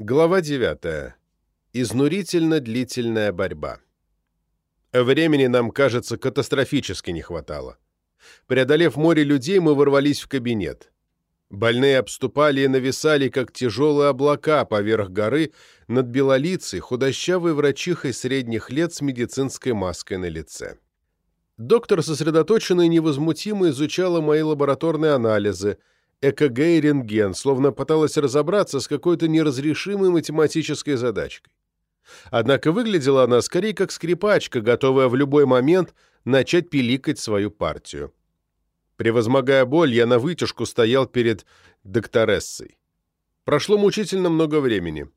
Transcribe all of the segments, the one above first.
Глава 9. Изнурительно длительная борьба. Времени нам, кажется, катастрофически не хватало. Преодолев море людей, мы ворвались в кабинет. Больные обступали и нависали, как тяжелые облака поверх горы над белолицей, худощавой врачихой средних лет с медицинской маской на лице. Доктор сосредоточенно и невозмутимо изучала мои лабораторные анализы, ЭКГ и рентген, словно пыталась разобраться с какой-то неразрешимой математической задачкой. Однако выглядела она скорее как скрипачка, готовая в любой момент начать пиликать свою партию. Превозмогая боль, я на вытяжку стоял перед докторессой. Прошло мучительно много времени.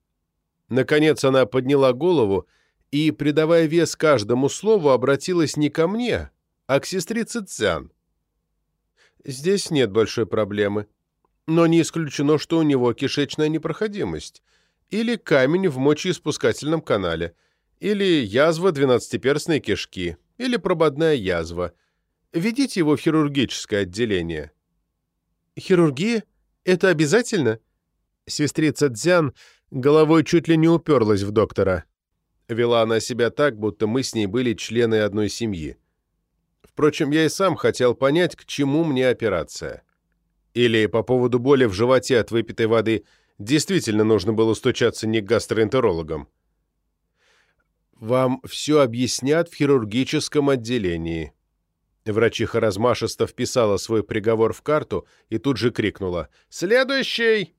Наконец она подняла голову и, придавая вес каждому слову, обратилась не ко мне, а к сестрице Цзян. Здесь нет большой проблемы, но не исключено, что у него кишечная непроходимость, или камень в мочеиспускательном канале, или язва двенадцатиперстной кишки, или прободная язва — Ведите его в хирургическое отделение». «Хирургия? Это обязательно?» Сестрица Дзян головой чуть ли не уперлась в доктора. Вела она себя так, будто мы с ней были члены одной семьи. Впрочем, я и сам хотел понять, к чему мне операция. Или по поводу боли в животе от выпитой воды действительно нужно было стучаться не к гастроэнтерологам. «Вам все объяснят в хирургическом отделении», Врачиха размашисто вписала свой приговор в карту и тут же крикнула «Следующий!».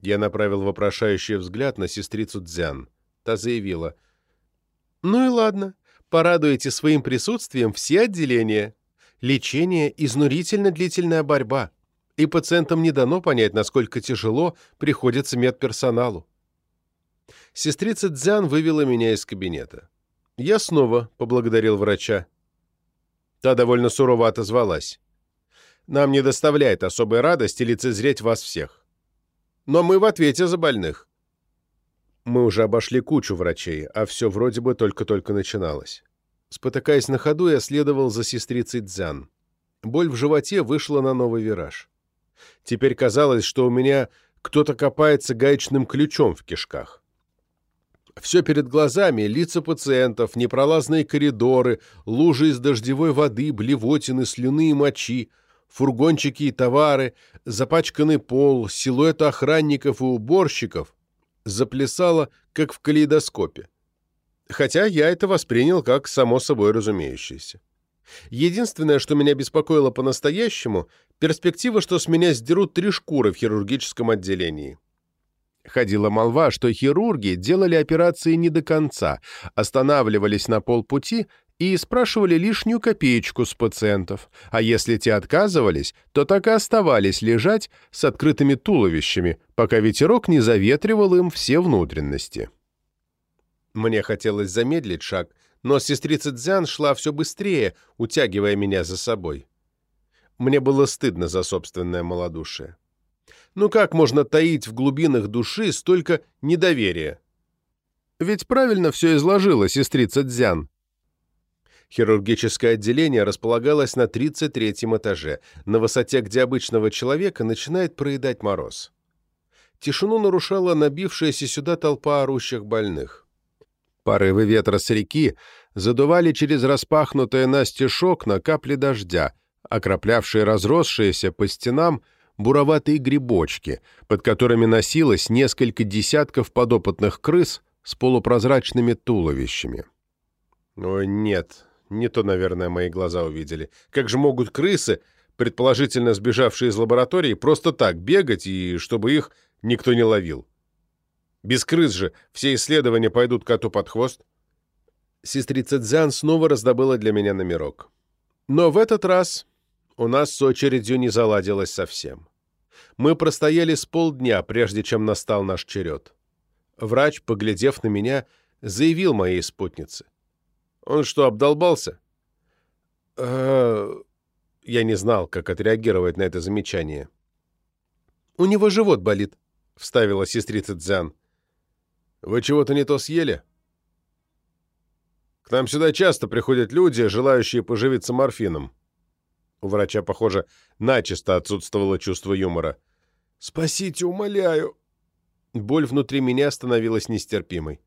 Я направил вопрошающий взгляд на сестрицу Дзян. Та заявила «Ну и ладно, порадуете своим присутствием все отделения. Лечение – изнурительно длительная борьба, и пациентам не дано понять, насколько тяжело приходится медперсоналу». Сестрица Дзян вывела меня из кабинета. Я снова поблагодарил врача. Та довольно сурово отозвалась. «Нам не доставляет особой радости лицезреть вас всех. Но мы в ответе за больных». Мы уже обошли кучу врачей, а все вроде бы только-только начиналось. Спотыкаясь на ходу, я следовал за сестрицей Дзян. Боль в животе вышла на новый вираж. Теперь казалось, что у меня кто-то копается гаечным ключом в кишках. Все перед глазами, лица пациентов, непролазные коридоры, лужи из дождевой воды, блевотины, слюны и мочи, фургончики и товары, запачканный пол, силуэты охранников и уборщиков заплясало, как в калейдоскопе. Хотя я это воспринял как само собой разумеющееся. Единственное, что меня беспокоило по-настоящему, перспектива, что с меня сдерут три шкуры в хирургическом отделении. Ходила молва, что хирурги делали операции не до конца, останавливались на полпути и спрашивали лишнюю копеечку с пациентов, а если те отказывались, то так и оставались лежать с открытыми туловищами, пока ветерок не заветривал им все внутренности. Мне хотелось замедлить шаг, но сестрица Дзян шла все быстрее, утягивая меня за собой. Мне было стыдно за собственное малодушие. Ну как можно таить в глубинах души столько недоверия? Ведь правильно все изложила сестрица Дзян. Хирургическое отделение располагалось на 33-м этаже, на высоте, где обычного человека начинает проедать мороз. Тишину нарушала набившаяся сюда толпа орущих больных. Порывы ветра с реки задували через распахнутое настежь окна капли дождя, окроплявшие разросшиеся по стенам буроватые грибочки, под которыми носилось несколько десятков подопытных крыс с полупрозрачными туловищами. Ой, нет, не то, наверное, мои глаза увидели. Как же могут крысы, предположительно сбежавшие из лаборатории, просто так бегать и чтобы их никто не ловил? Без крыс же все исследования пойдут коту под хвост. Сестрица Дзян снова раздобыла для меня номерок. Но в этот раз у нас с очередью не заладилось совсем. Мы простояли с полдня, прежде чем настал наш черед. Врач, поглядев на меня, заявил моей спутнице. «Он что, обдолбался?» «Э, Я не знал, как отреагировать на это замечание. «У него живот болит», — вставила сестрица Дзян. «Вы чего-то не то съели?» «К нам сюда часто приходят люди, желающие поживиться морфином», у врача, похоже, начисто отсутствовало чувство юмора. «Спасите, умоляю!» Боль внутри меня становилась нестерпимой.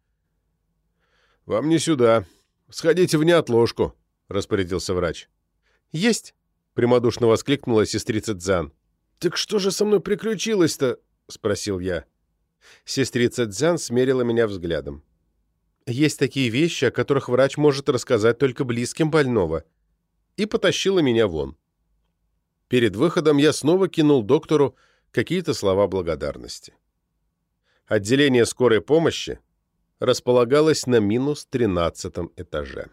«Вам не сюда. Сходите в неотложку», — распорядился врач. «Есть!» — прямодушно воскликнула сестрица Дзян. «Так что же со мной приключилось-то?» — спросил я. Сестрица Дзян смерила меня взглядом. «Есть такие вещи, о которых врач может рассказать только близким больного», и потащила меня вон. Перед выходом я снова кинул доктору какие-то слова благодарности. Отделение скорой помощи располагалось на минус тринадцатом этаже.